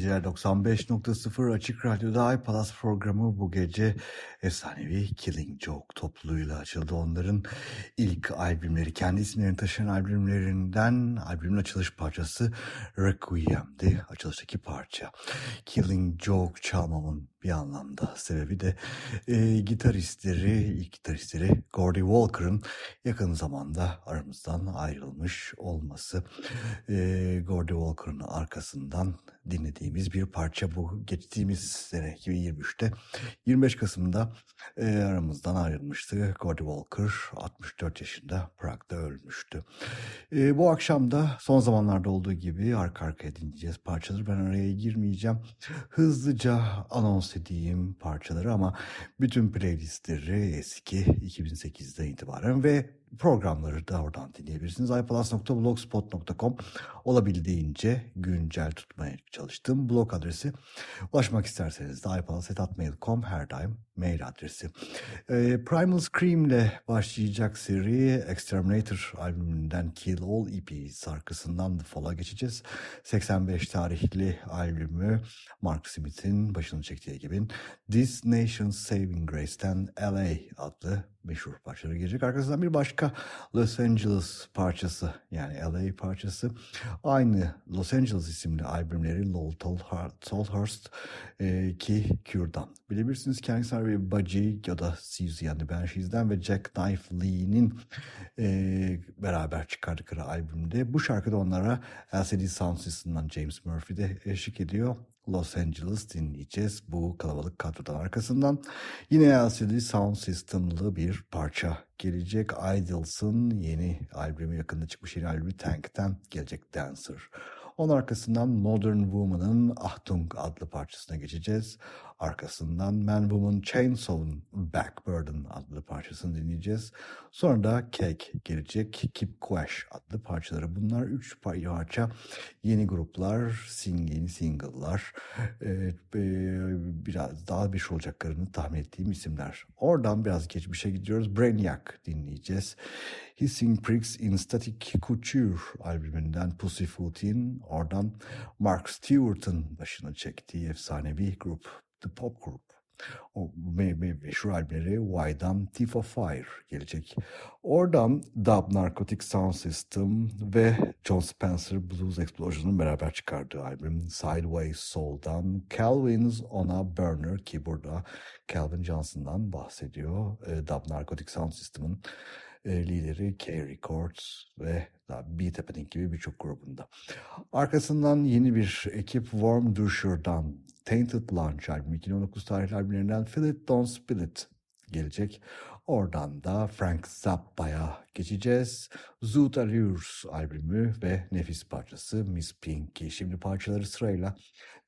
geceler 95.0 Açık Radyo'da iPalas programı bu gece efsanevi Killing Joke topluluğuyla açıldı. Onların ilk albümleri, kendi isimlerini taşıyan albümlerinden albümün açılış parçası Requiem'di. Açılıştaki parça. Killing Joke çalmamın bir anlamda sebebi de e, gitaristleri, ilk gitaristleri Gordy Walker'ın yakın zamanda aramızdan ayrılmış olması. E, Gordy Walker'ın arkasından dinlediğimiz bir parça bu. Geçtiğimiz sene 2023'te 25 Kasım'da e, aramızdan ayrılmıştı. Gordy Walker 64 yaşında Prag'da ölmüştü. E, bu akşam da son zamanlarda olduğu gibi arka arkaya dinleyeceğiz parçaları. Ben araya girmeyeceğim. Hızlıca anons edeyim parçaları ama bütün playlistleri eski 2008'den itibaren ve programları da oradan dinleyebilirsiniz. iPlus.blogspot.com olabildiğince güncel tutmaya çalıştım. Blog adresi ulaşmak isterseniz de iPlus.mail.com her daim mail adresi. E, Primal Scream ile başlayacak seri Exterminator albümünden Kill All EP sarkısından The Fall'a geçeceğiz. 85 tarihli albümü Mark Smith'in başını çektiği gibi This Nation's Saving Grace'ten LA adlı meşhur parçaları gelecek. Arkasından bir başka Los Angeles parçası yani LA parçası. Aynı Los Angeles isimli albümleri Lowell Tolhurst e, ki Cure'dan. Bilebilirsiniz kendisi Budgie ya da Susie and the Banshes'den ve Jack Knife Lee'nin e, beraber çıkardıkları albümde. Bu şarkıda onlara LCD Sound System'dan James Murphy de eşlik ediyor. Los Angeles dinleyeceğiz bu kalabalık kadrodan arkasından. Yine LCD Sound System'lı bir parça gelecek. Idles'ın yeni albümü yakında çıkmış yeni albümü Tank'ten gelecek Dancer. Onun arkasından Modern Woman'ın Achtung adlı parçasına geçeceğiz. Arkasından Man Woman Chainsaw'un Back Burden adlı parçasını dinleyeceğiz. Sonra da Cake gelecek. Keep Quash adlı parçaları. Bunlar üç parça yeni gruplar, sing yeni single'lar. Ee, biraz daha bir şey olacaklarını tahmin ettiğim isimler. Oradan biraz geçmişe gidiyoruz. Brainiac dinleyeceğiz. Hissing Pricks in Static Couture albümünden Pussyfoot'in oradan Mark Stewart'ın başını çektiği efsanevi grup The Pop Group. O me me meşhur albümleri Why'dan Thief of Fire gelecek. Oradan Dub Narcotic Sound System ve John Spencer Blues Explosion'un beraber çıkardığı albüm Sideways Soul'dan Calvin's On A Burner ki burada Calvin Johnson'dan bahsediyor. E, Dub Narcotic Sound System'ın e, lideri K Records ve Beat Happening gibi birçok grubunda. Arkasından yeni bir ekip Warm Dusher'dan Tainted Launch albümü 2019 tarihli albümlerinden It Don't Spill It gelecek. Oradan da Frank Zappa'ya geçeceğiz. Zoot Allures albümü ve nefis parçası Miss Pink'i. Şimdi parçaları sırayla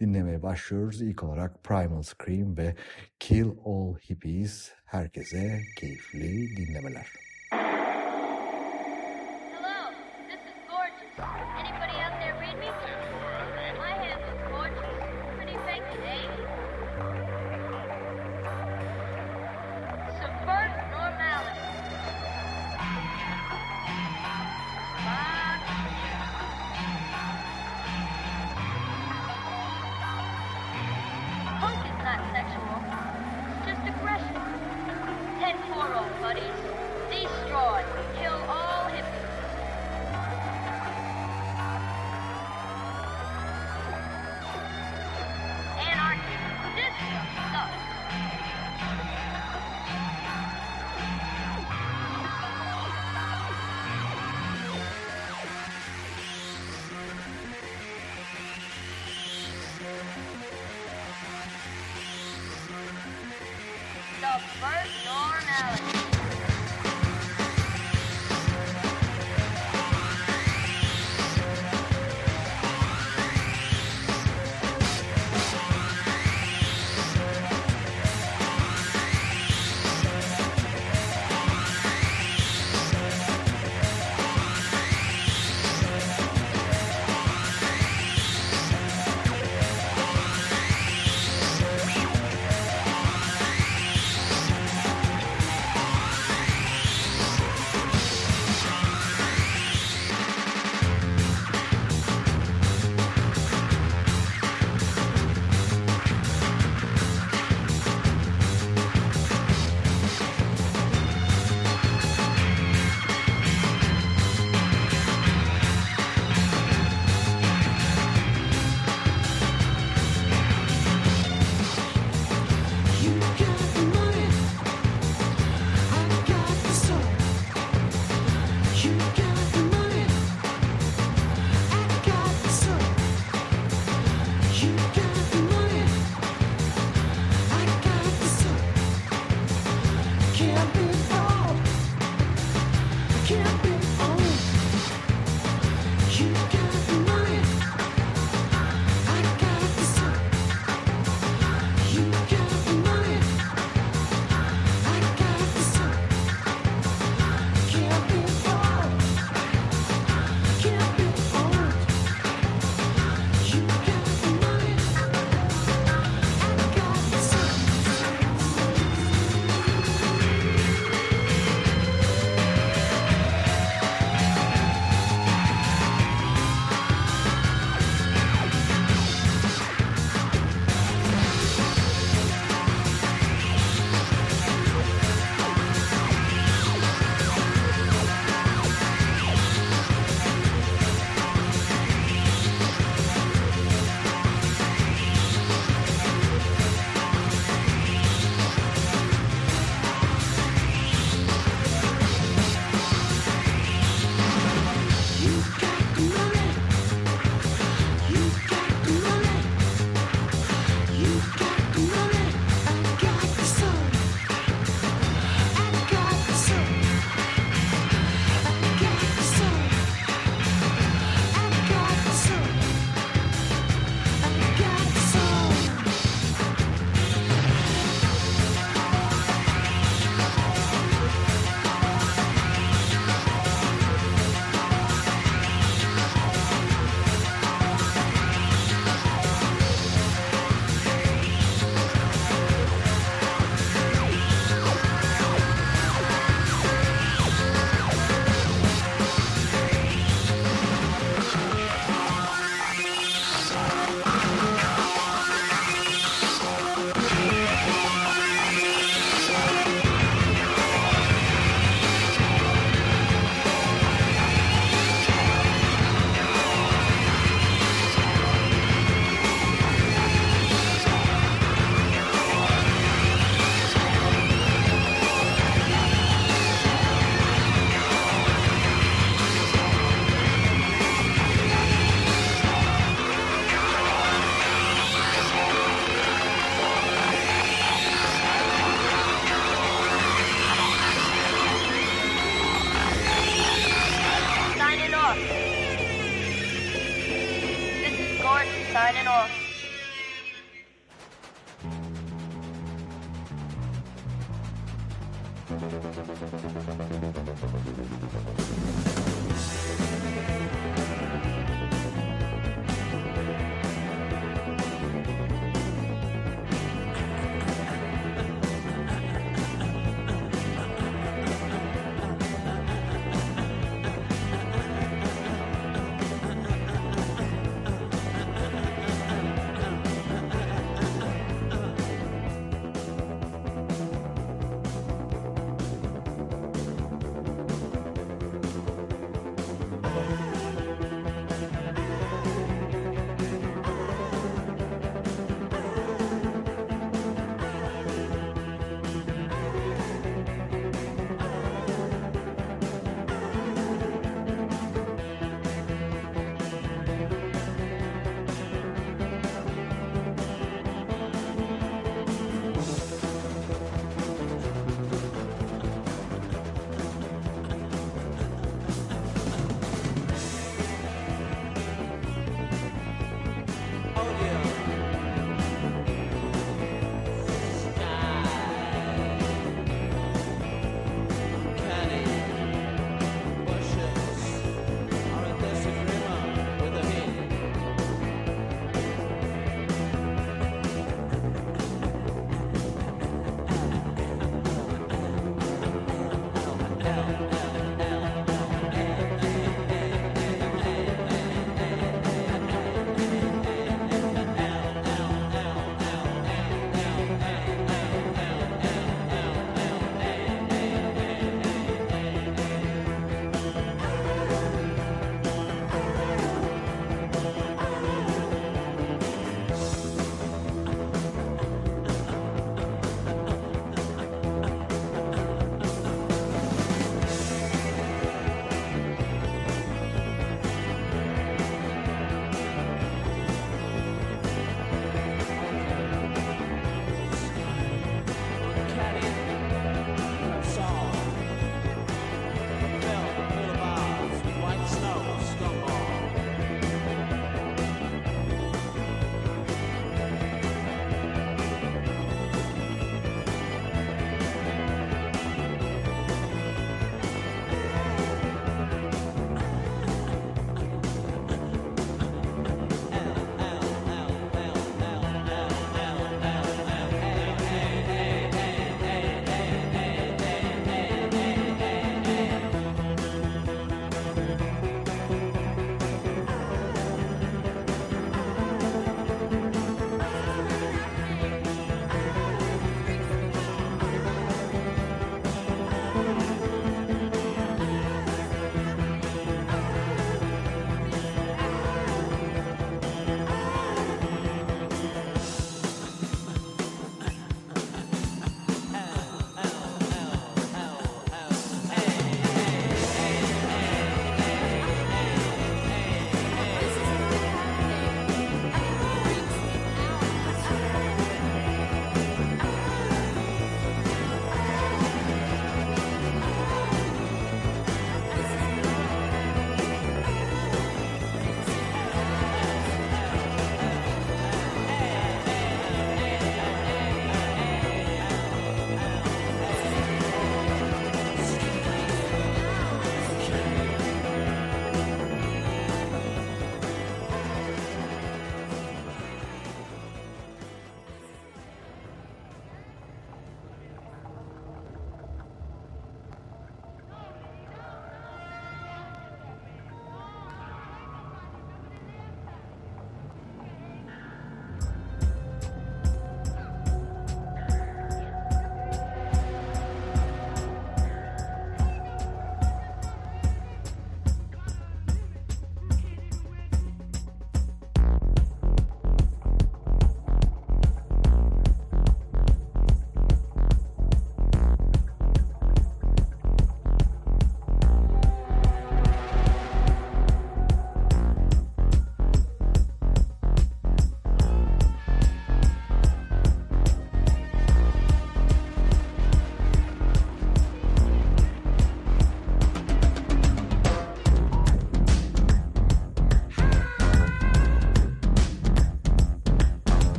dinlemeye başlıyoruz. İlk olarak Primal Scream ve Kill All Hippies. Herkese keyifli dinlemeler.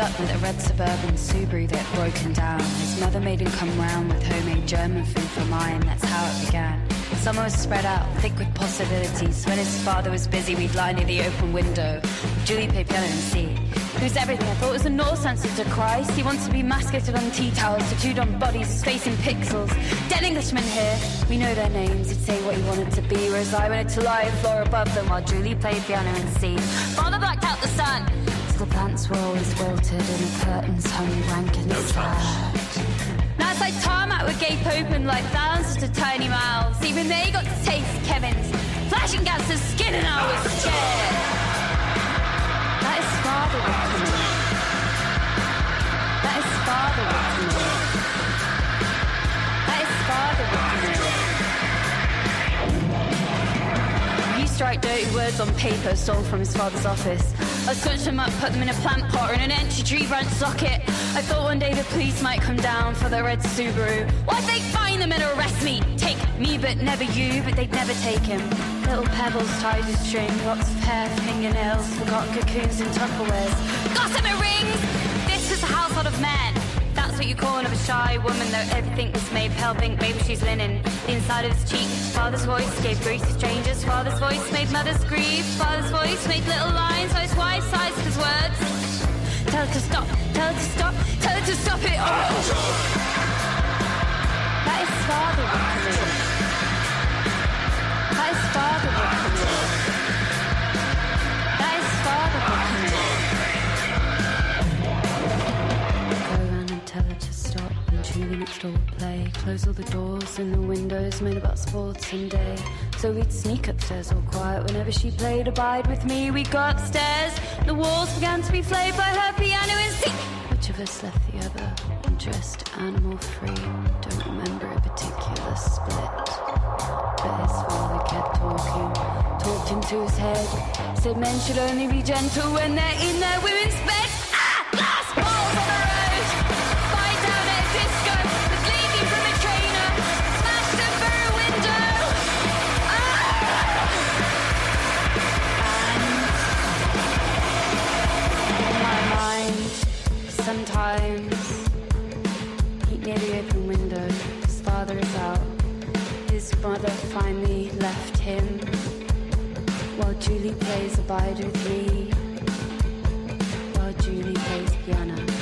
Up with a red suburban Subaru that broken down. His mother made him come round with homemade German food for mine. That's how it began. Summer was spread out, thick with possibilities. When his father was busy, we'd lie near the open window. Julie played piano and see. He was everything. I thought was a Norse answer to Christ. He wants to be masqueraded on tea towels, tattooed on bodies, his face in pixels. Dead Englishmen here, we know their names. He'd say what he wanted to be, whereas I wanted to lie on floor above them while Julie played piano and see. Father blacked out the sun. So the plants were always wilted and the curtains hung rank and no sad. Now it's like tarmac with gape open like thousands of tiny mouths. Even they got to taste Kevin's flashing gas of skin and I was scared. That is father would come. That is father would come. That is father would come. You strike dirty words on paper stolen from his father's office. I switched them up, put them in a plant pot or in an entry tree branch socket. I thought one day the police might come down for the red Subaru. Why'd they find them and arrest me? Take me, but never you, but they'd never take him. Little pebbles tied to string, lots of hair, fingernails, forgotten cocoons and Tupperwares. Gossamer rings! This is a household of men. That's what you call of a shy woman, though everything was made pale pink, Maybe she's linen. The inside of his cheek, father's voice gave grief to strangers. Father's voice made mothers grieve. Father's voice made little lines, so his wise sized his words. Tell her to stop, tell her to stop, tell her to stop it. Oh. That is father play. Close all the doors and the windows made about sports and day. So we'd sneak upstairs all quiet whenever she played Abide With Me. We'd go upstairs, the walls began to be flayed by her piano and. Which of us left the other? Dressed animal free. Don't remember a particular split. But his father kept talking, talked into his head. Said men should only be gentle when they're in their women's bed. Near the open window. His father is out. His mother finally left him. While Julie plays Abide with Me. While Julie plays piano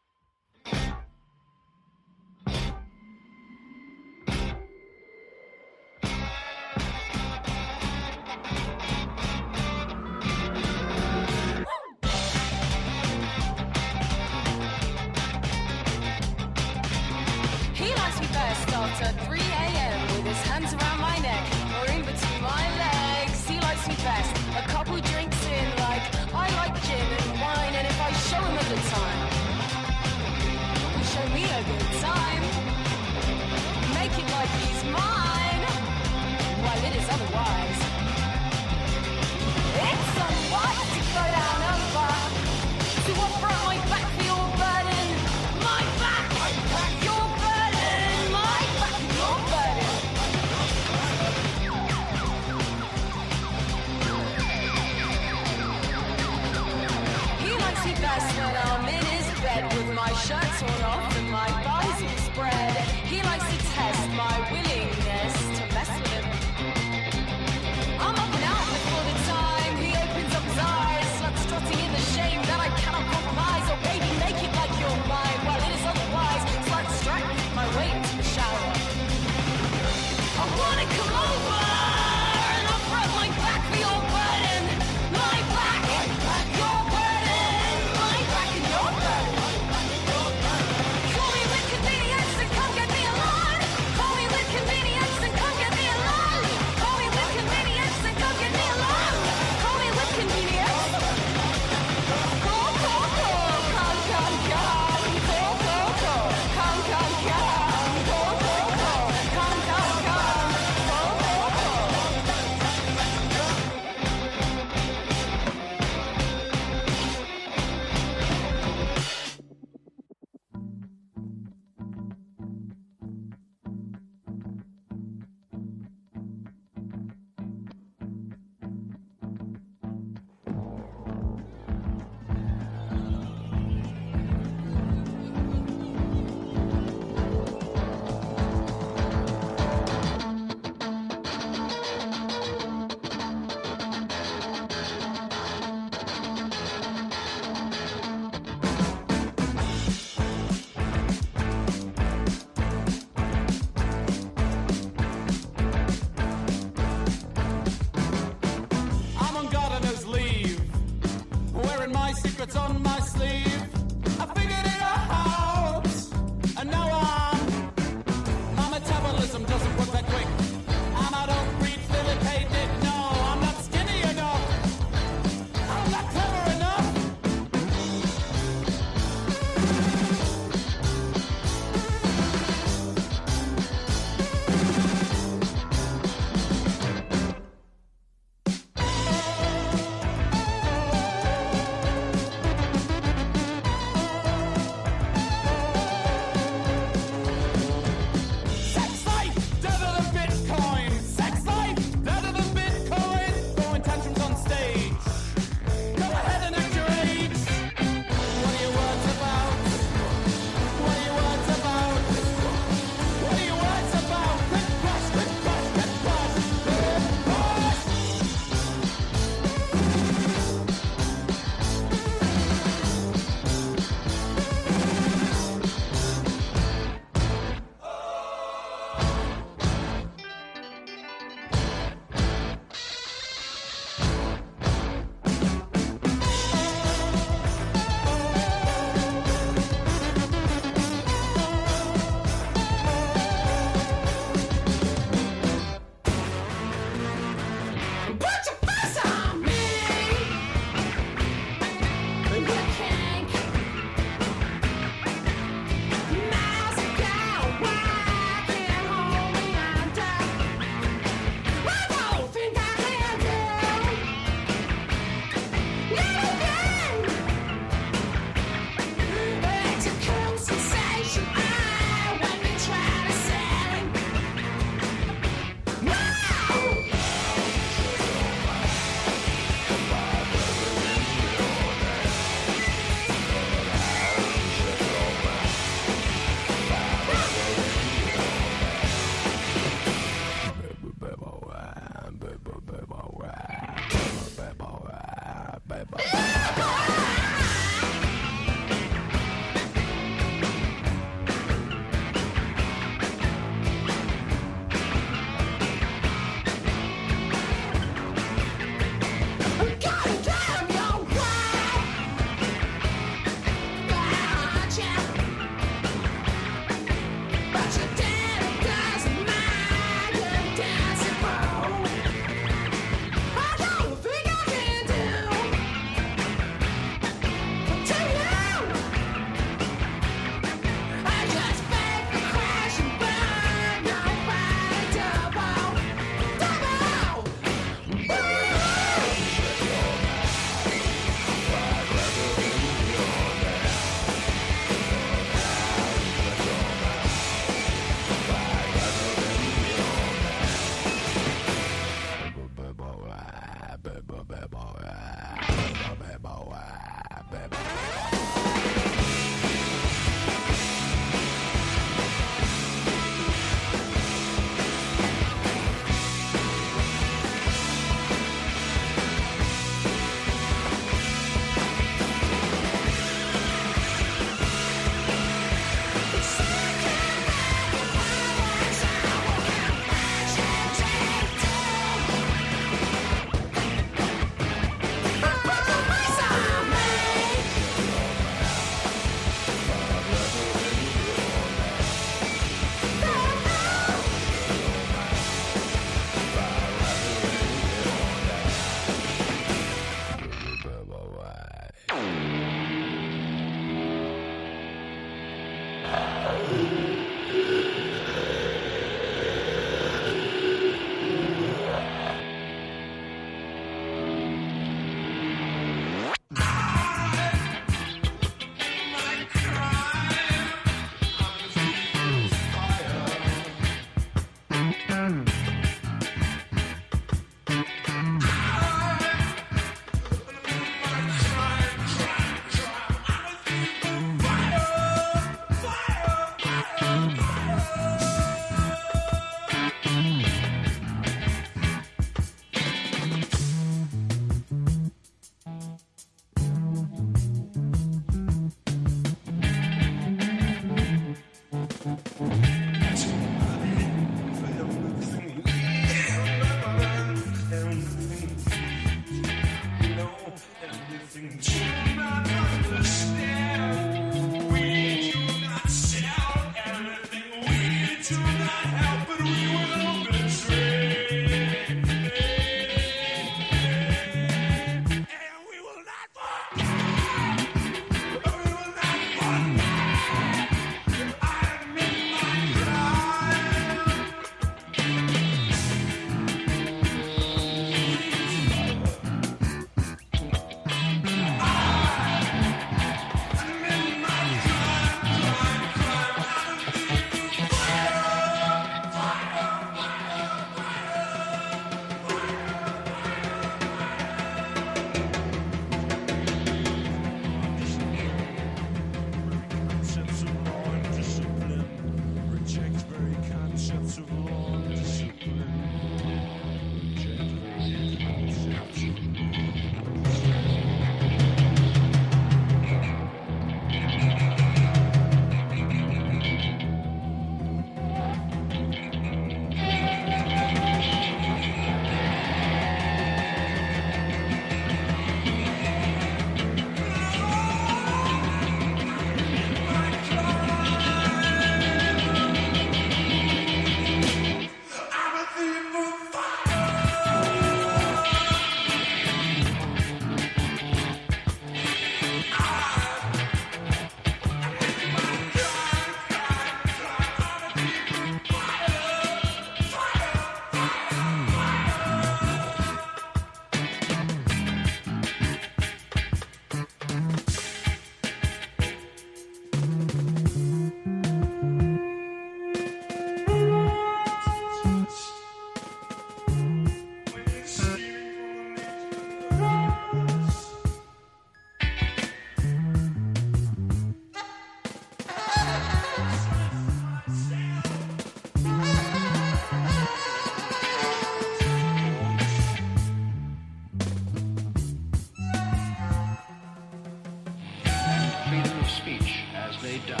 down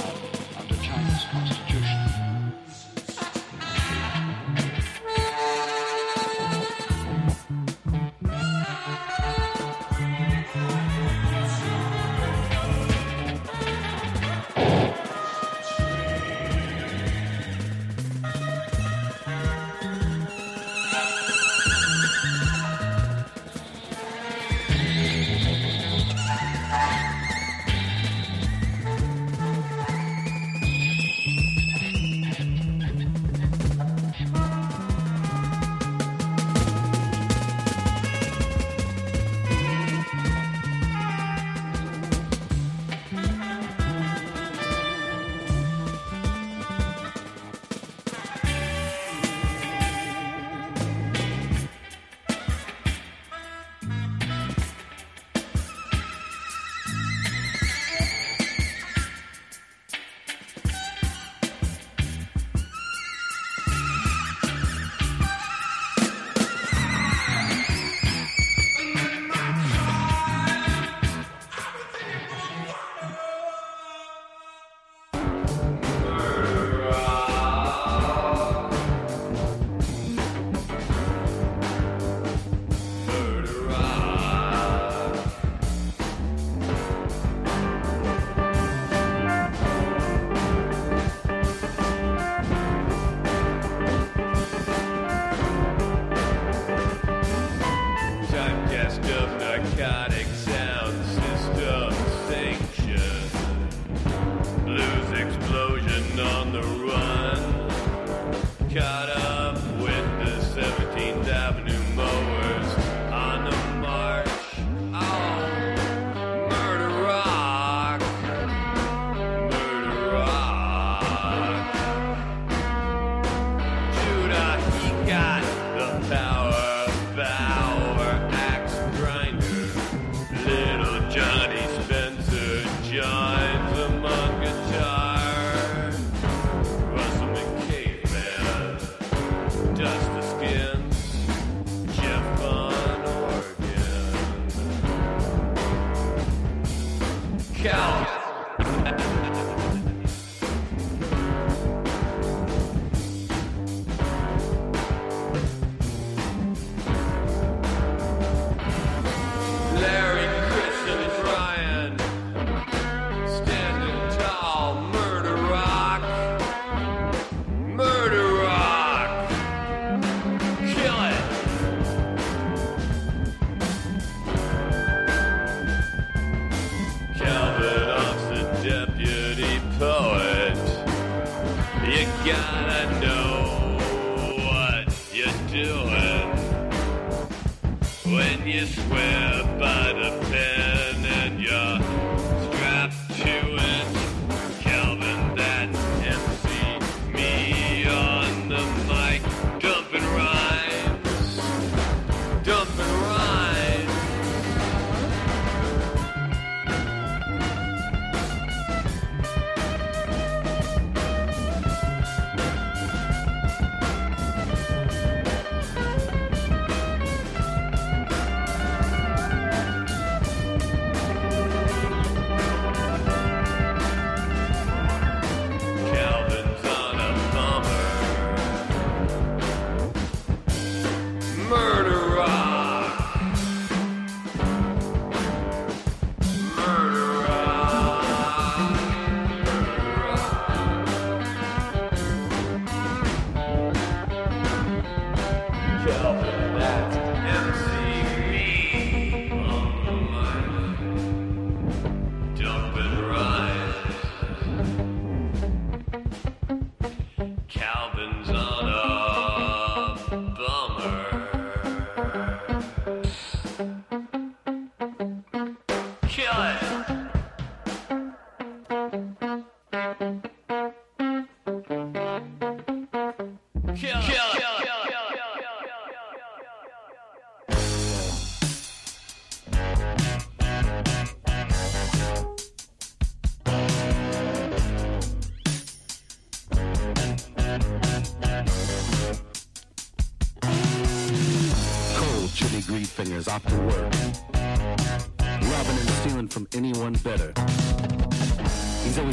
under China's constitution.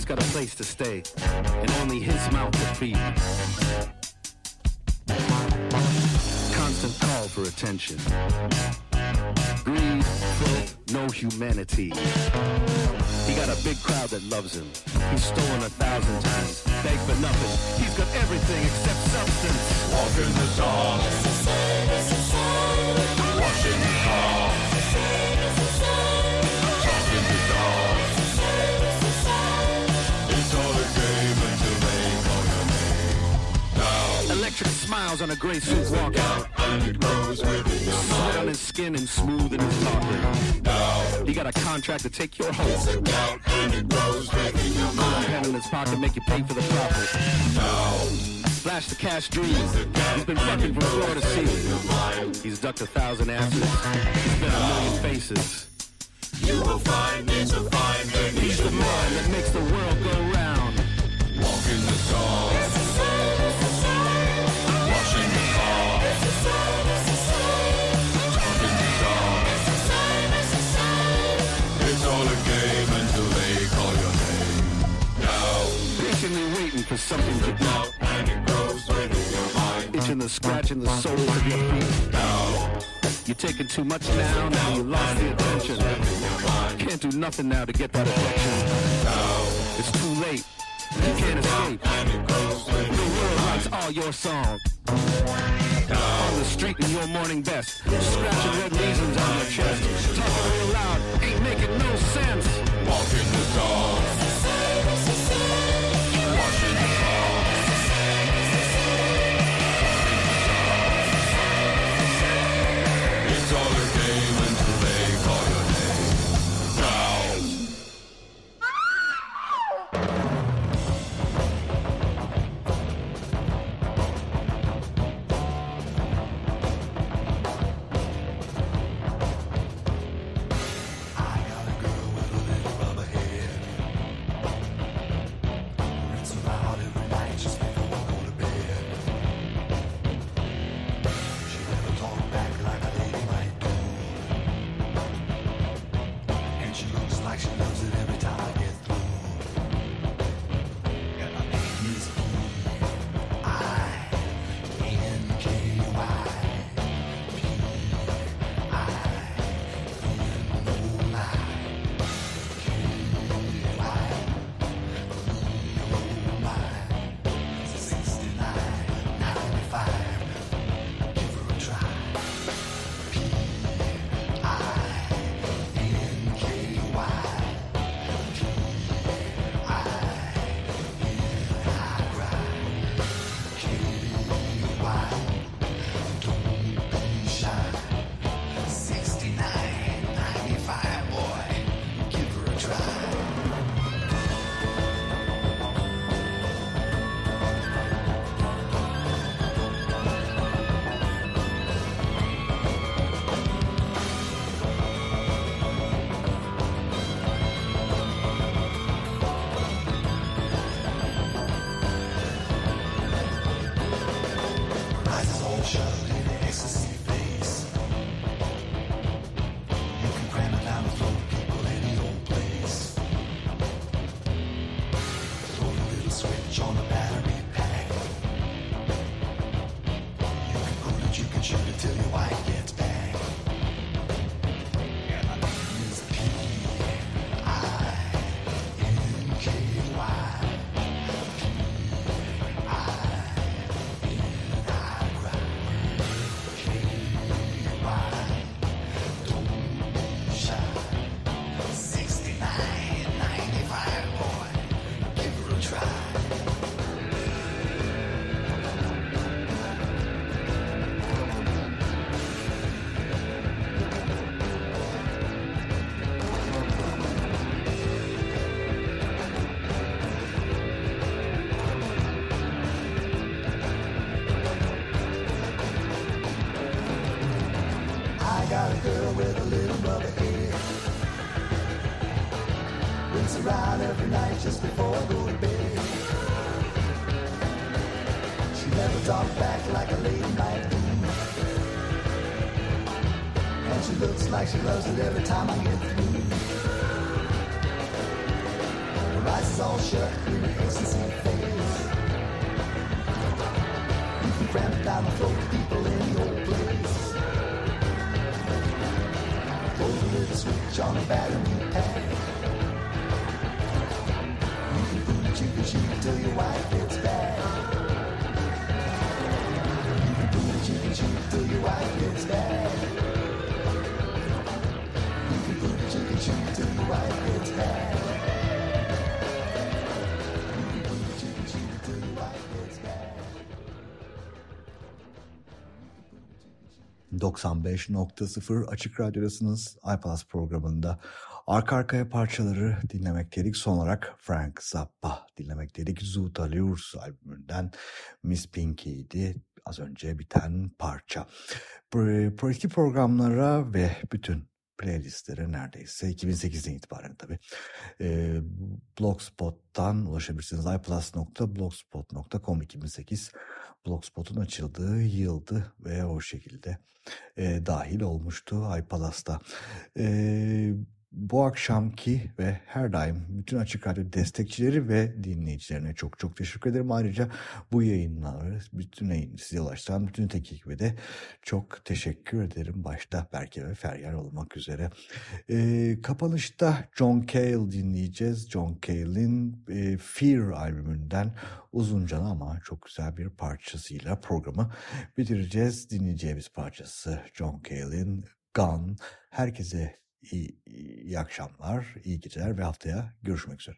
Got a place to stay, and only his mouth to feed. Constant call for attention. Greed, filth, no humanity. He got a big crowd that loves him. He's stolen a thousand times, begged for nothing. He's got everything except substance. Walk in the dark. Washing the car. Smiles on a gray suit walkout. And on his skin and smooth his talking. He got a contract to take your home. And within. Pen in his pocket, make you pay for the profit. Splash the cash dreams. He's been fucking from floor to ceiling. He's ducked a thousand asses. He's been a million faces. You will find he's a fine He's the man that makes the world go round. For something to do. And it grows within your mind. Itching the scratching the soles of your feet. Now, you're taking too much now. Now you lost the attention. Can't do nothing now to get that attention. It's too late. You can't escape. The world writes all your songs. On the street in your morning best, scratching red lesions on your chest, talking real loud, ain't making no sense. Walk in the dark. 95.0 Açık Radyo'dasınız iPlus programında. Arka arkaya parçaları dinlemekteydik. Son olarak Frank Zappa dinlemekteydik. Zoot Allures albümünden Miss Pinky'ydi az önce biten parça. Eski programlara ve bütün playlistlere neredeyse 2008'den itibaren tabii e, Blogspot'tan ulaşabilirsiniz. iplus.blogspot.com 2008 Blogspot'un açıldığı yıldı ve o şekilde e, dahil olmuştu iPalas'ta. E, bu akşamki ve her daim bütün Açık Radyo destekçileri ve dinleyicilerine çok çok teşekkür ederim. Ayrıca bu yayınları bütün yayın size ulaştıran bütün tek ekibe de çok teşekkür ederim. Başta Berke ve Feryal olmak üzere. E, kapanışta John Cale dinleyeceğiz. John Cale'in e, Fear albümünden uzunca ama çok güzel bir parçasıyla programı bitireceğiz. Dinleyeceğimiz parçası John Cale'in Gun. Herkese iyi, iyi akşamlar, iyi geceler ve haftaya görüşmek üzere.